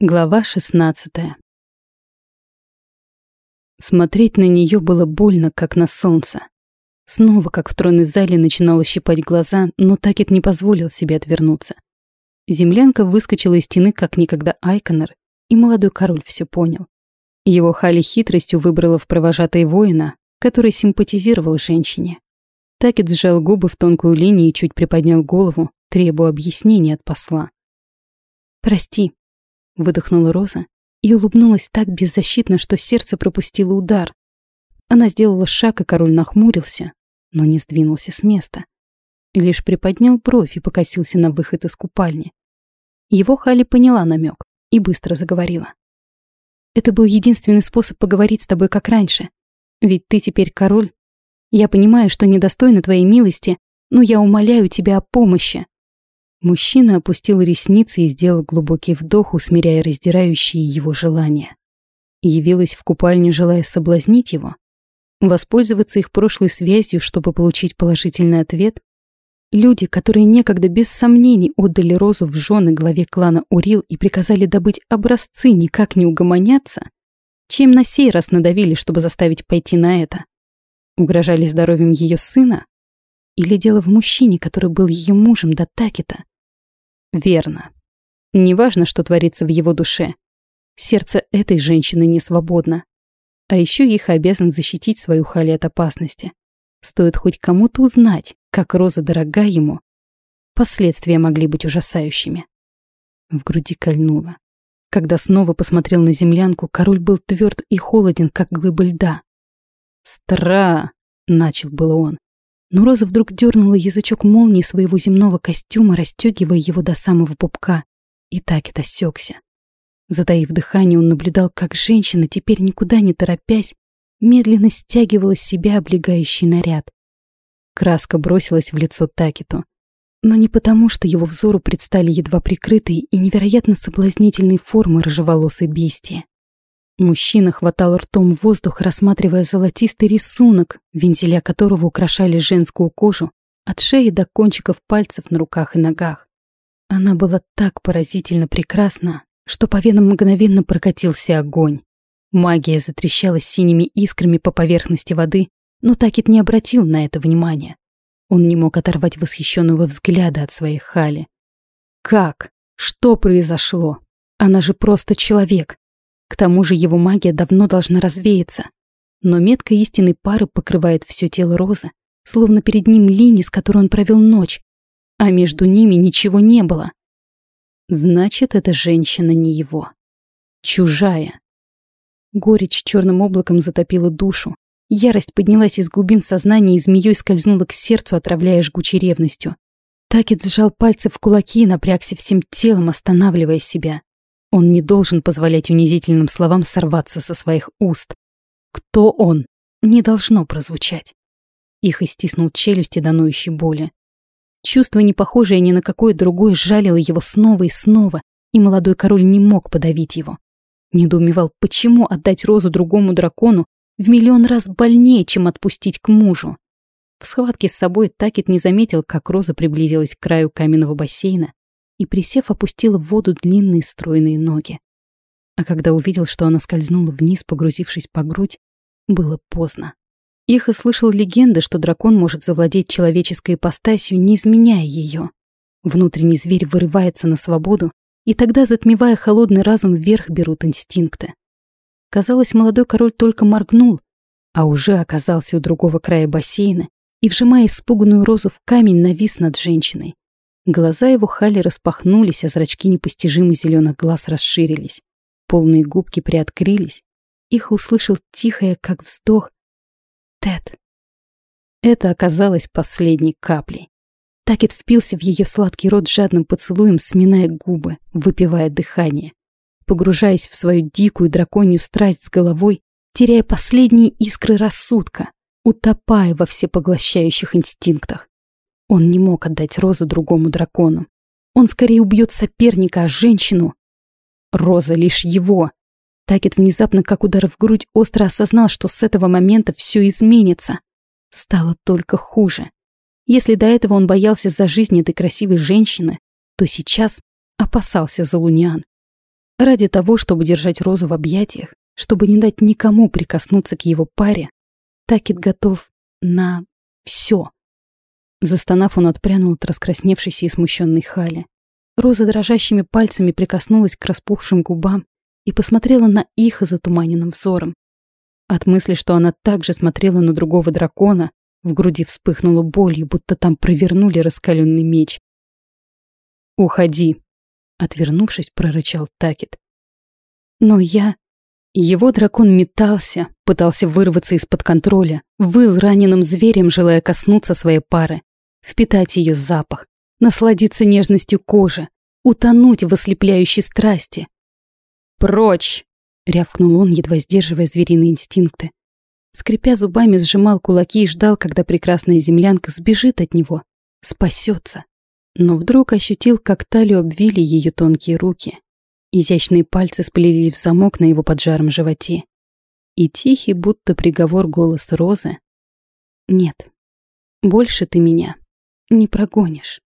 Глава 16 Смотреть на нее было больно, как на солнце. Снова, как в тронной зале, начинало щипать глаза, но Такет не позволил себе отвернуться. Землянка выскочила из стены, как никогда Айконер, и молодой король все понял. Его Хали хитростью выбрала в провожатые воина, который симпатизировал женщине. Такет сжал губы в тонкую линию и чуть приподнял голову, требуя объяснений от посла. «Прости», выдохнула Роза и улыбнулась так беззащитно, что сердце пропустило удар. Она сделала шаг, и король нахмурился, но не сдвинулся с места. Лишь приподнял бровь и покосился на выход из купальни. Его Хали поняла намек и быстро заговорила. «Это был единственный способ поговорить с тобой как раньше. Ведь ты теперь король. Я понимаю, что недостойна твоей милости, но я умоляю тебя о помощи. Мужчина опустил ресницы и сделал глубокий вдох, усмиряя раздирающие его желания. Явилась в купальню, желая соблазнить его? Воспользоваться их прошлой связью, чтобы получить положительный ответ? Люди, которые некогда без сомнений отдали Розу в жены главе клана Урил и приказали добыть образцы, никак не угомонятся? Чем на сей раз надавили, чтобы заставить пойти на это? Угрожали здоровьем ее сына? Или дело в мужчине, который был ее мужем до Такета? Верно. Неважно, что творится в его душе. Сердце этой женщины не свободно. А еще их обязан защитить свою Хали от опасности. Стоит хоть кому-то узнать, как Роза дорога ему. Последствия могли быть ужасающими. В груди кольнуло. Когда снова посмотрел на землянку, король был тверд и холоден, как глыба льда. «Стра!» — начал было он но Роза вдруг дернула язычок молнии своего земного костюма, расстегивая его до самого пупка, и так это осекся. Затаив дыхание, он наблюдал, как женщина, теперь никуда не торопясь, медленно стягивала с себя облегающий наряд. Краска бросилась в лицо Такету. Но не потому, что его взору предстали едва прикрытые и невероятно соблазнительные формы рыжеволосой бестии. Мужчина хватал ртом воздух, рассматривая золотистый рисунок, вензеля которого украшали женскую кожу от шеи до кончиков пальцев на руках и ногах. Она была так поразительно прекрасна, что по венам мгновенно прокатился огонь. Магия затрещала синими искрами по поверхности воды, но Такет не обратил на это внимания. Он не мог оторвать восхищенного взгляда от своей Хали. Как? Что произошло? Она же просто человек. К тому же его магия давно должна развеяться. Но метка истинной пары покрывает все тело Розы, словно перед ним линия, с которой он провел ночь, а между ними ничего не было. Значит, эта женщина не его. Чужая. Горечь черным облаком затопила душу. Ярость поднялась из глубин сознания и змеей скользнула к сердцу, отравляя жгучей ревностью. Такет сжал пальцы в кулаки и напрягся всем телом, останавливая себя. Он не должен позволять унизительным словам сорваться со своих уст. Кто он? Не должно прозвучать. Их истиснул челюсти до ноющей боли. Чувство, не похожее ни на какое другое, жалило его снова и снова, и молодой король не мог подавить его. Недоумевал, почему отдать розу другому дракону в миллион раз больнее, чем отпустить к мужу. В схватке с собой Такет не заметил, как роза приблизилась к краю каменного бассейна и, присев, опустила в воду длинные стройные ноги. А когда увидел, что она скользнула вниз, погрузившись по грудь, было поздно. Ихо слышал легенды, что дракон может завладеть человеческой ипостасью, не изменяя ее. Внутренний зверь вырывается на свободу, и тогда, затмевая холодный разум, вверх берут инстинкты. Казалось, молодой король только моргнул, а уже оказался у другого края бассейна и, вжимая испуганную розу в камень, навис над женщиной. Глаза его Хали распахнулись, а зрачки непостижимых зеленых глаз расширились. Полные губки приоткрылись. Их услышал тихое, как вздох. Тед. Это оказалось последней каплей. Такет впился в ее сладкий рот жадным поцелуем, сминая губы, выпивая дыхание. Погружаясь в свою дикую драконью страсть с головой, теряя последние искры рассудка, утопая во всепоглощающих инстинктах. Он не мог отдать Розу другому дракону. Он скорее убьет соперника, а женщину. Роза лишь его. Такет внезапно, как удар в грудь, остро осознал, что с этого момента все изменится. Стало только хуже. Если до этого он боялся за жизнь этой красивой женщины, то сейчас опасался за Луниан. Ради того, чтобы держать Розу в объятиях, чтобы не дать никому прикоснуться к его паре, Такет готов на все. Застонав, он отпрянул от раскрасневшейся и смущенной Хали. Роза дрожащими пальцами прикоснулась к распухшим губам и посмотрела на их затуманенным взором. От мысли, что она также смотрела на другого дракона, в груди вспыхнула болью, будто там провернули раскаленный меч. «Уходи!» — отвернувшись, прорычал Такет. «Но я...» Его дракон метался, пытался вырваться из-под контроля, выл раненым зверем, желая коснуться своей пары, впитать ее запах, насладиться нежностью кожи, утонуть в ослепляющей страсти. «Прочь!» — рявкнул он, едва сдерживая звериные инстинкты. Скрипя зубами, сжимал кулаки и ждал, когда прекрасная землянка сбежит от него, спасется. Но вдруг ощутил, как талию обвили ее тонкие руки. Изящные пальцы сплелись в замок на его поджаром животе. И тихий, будто приговор голос Розы. «Нет, больше ты меня не прогонишь».